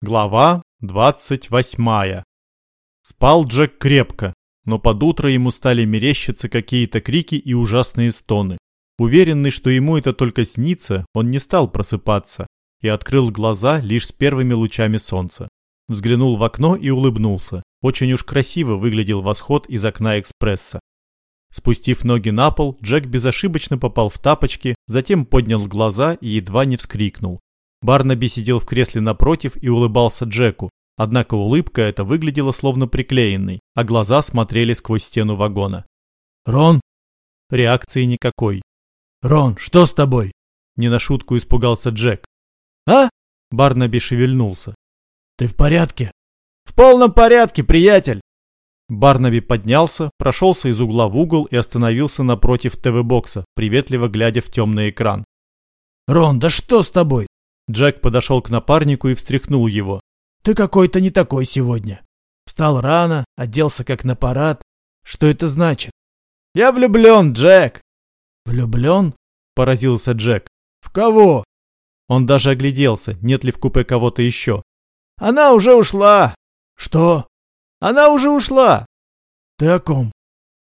Глава 28. Спал Джек крепко, но под утро ему стали мерещиться какие-то крики и ужасные стоны. Уверенный, что ему это только снится, он не стал просыпаться и открыл глаза лишь с первыми лучами солнца. Взглянул в окно и улыбнулся. Очень уж красиво выглядел восход из окна экспресса. Спустив ноги на пол, Джек безошибочно попал в тапочки, затем поднял глаза и едва не вскрикнул. Барнаби сидел в кресле напротив и улыбался Джеку, однако улыбка эта выглядела словно приклеенной, а глаза смотрели сквозь стену вагона. «Рон?» Реакции никакой. «Рон, что с тобой?» Не на шутку испугался Джек. «А?» Барнаби шевельнулся. «Ты в порядке?» «В полном порядке, приятель!» Барнаби поднялся, прошелся из угла в угол и остановился напротив ТВ-бокса, приветливо глядя в темный экран. «Рон, да что с тобой? Джек подошел к напарнику и встряхнул его. «Ты какой-то не такой сегодня. Встал рано, оделся как на парад. Что это значит?» «Я влюблен, Джек!» «Влюблен?» – поразился Джек. «В кого?» Он даже огляделся, нет ли в купе кого-то еще. «Она уже ушла!» «Что?» «Она уже ушла!» «Ты о ком?»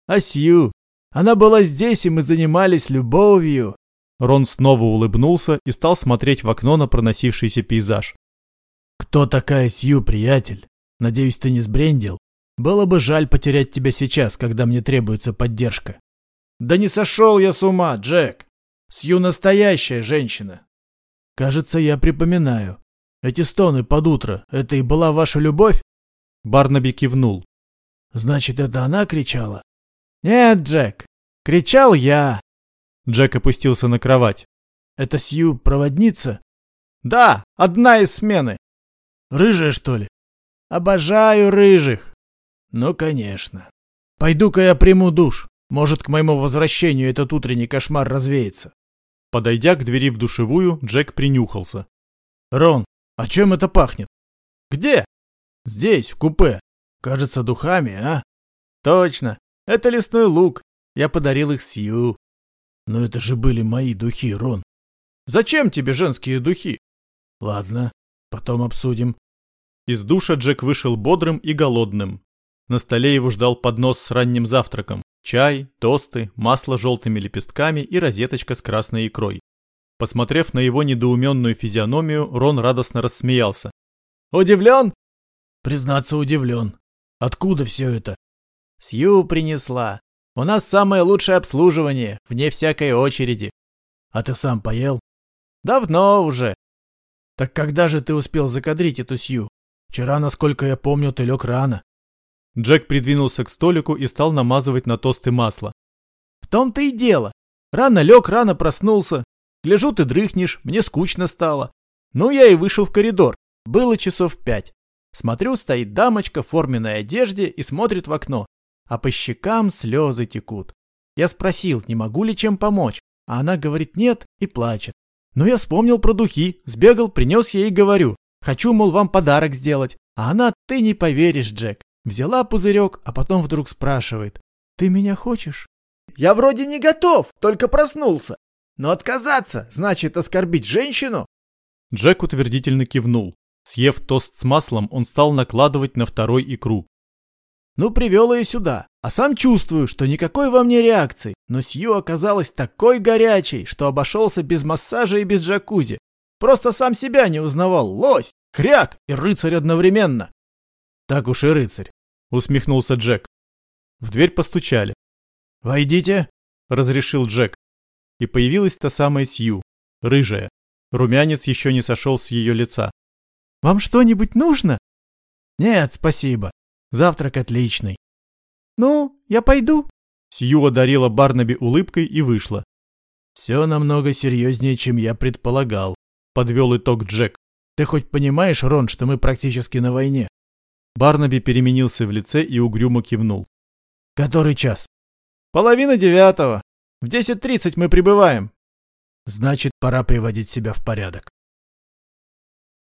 «О Сью. Она была здесь, и мы занимались любовью. Рон снова улыбнулся и стал смотреть в окно на проносившийся пейзаж. «Кто такая Сью, приятель? Надеюсь, ты не сбрендил? Было бы жаль потерять тебя сейчас, когда мне требуется поддержка». «Да не сошел я с ума, Джек! Сью настоящая женщина!» «Кажется, я припоминаю. Эти стоны под утро — это и была ваша любовь?» Барнаби кивнул. «Значит, это она кричала?» «Нет, Джек, кричал я!» Джек опустился на кровать. «Это Сью проводница?» «Да, одна из смены». «Рыжая, что ли?» «Обожаю рыжих». «Ну, конечно. Пойду-ка я приму душ. Может, к моему возвращению этот утренний кошмар развеется». Подойдя к двери в душевую, Джек принюхался. «Рон, о чем это пахнет?» «Где?» «Здесь, в купе. Кажется, духами, а?» «Точно. Это лесной лук. Я подарил их Сью». Но это же были мои духи, Рон. Зачем тебе женские духи? Ладно, потом обсудим. Из душа Джек вышел бодрым и голодным. На столе его ждал поднос с ранним завтраком. Чай, тосты, масло с желтыми лепестками и розеточка с красной икрой. Посмотрев на его недоуменную физиономию, Рон радостно рассмеялся. «Удивлен?» «Признаться, удивлен. Откуда все это?» «Сью принесла. У нас самое лучшее обслуживание, вне всякой очереди. А ты сам поел? Давно уже. Так когда же ты успел закадрить эту Сью? Вчера, насколько я помню, ты лег рано. Джек придвинулся к столику и стал намазывать на тосты масло. В том-то и дело. Рано лег, рано проснулся. Гляжу, ты дрыхнешь, мне скучно стало. Ну, я и вышел в коридор. Было часов пять. Смотрю, стоит дамочка в форменной одежде и смотрит в окно а по щекам слезы текут. Я спросил, не могу ли чем помочь, а она говорит нет и плачет. Но я вспомнил про духи, сбегал, принес ей и говорю, хочу, мол, вам подарок сделать. А она, ты не поверишь, Джек. Взяла пузырек, а потом вдруг спрашивает, ты меня хочешь? Я вроде не готов, только проснулся. Но отказаться, значит оскорбить женщину? Джек утвердительно кивнул. Съев тост с маслом, он стал накладывать на второй икру. Ну, привел ее сюда. А сам чувствую, что никакой во мне реакции. Но Сью оказалась такой горячей, что обошелся без массажа и без джакузи. Просто сам себя не узнавал. Лось, кряк и рыцарь одновременно. Так уж и рыцарь, усмехнулся Джек. В дверь постучали. «Войдите», — разрешил Джек. И появилась та самая Сью, рыжая. Румянец еще не сошел с ее лица. «Вам что-нибудь нужно?» «Нет, спасибо. Завтрак отличный. Ну, я пойду. Сью одарила Барнаби улыбкой и вышла. Все намного серьезнее, чем я предполагал, подвел итог Джек. Ты хоть понимаешь, Рон, что мы практически на войне? Барнаби переменился в лице и угрюмо кивнул. Который час? Половина девятого. В десять тридцать мы прибываем. Значит, пора приводить себя в порядок.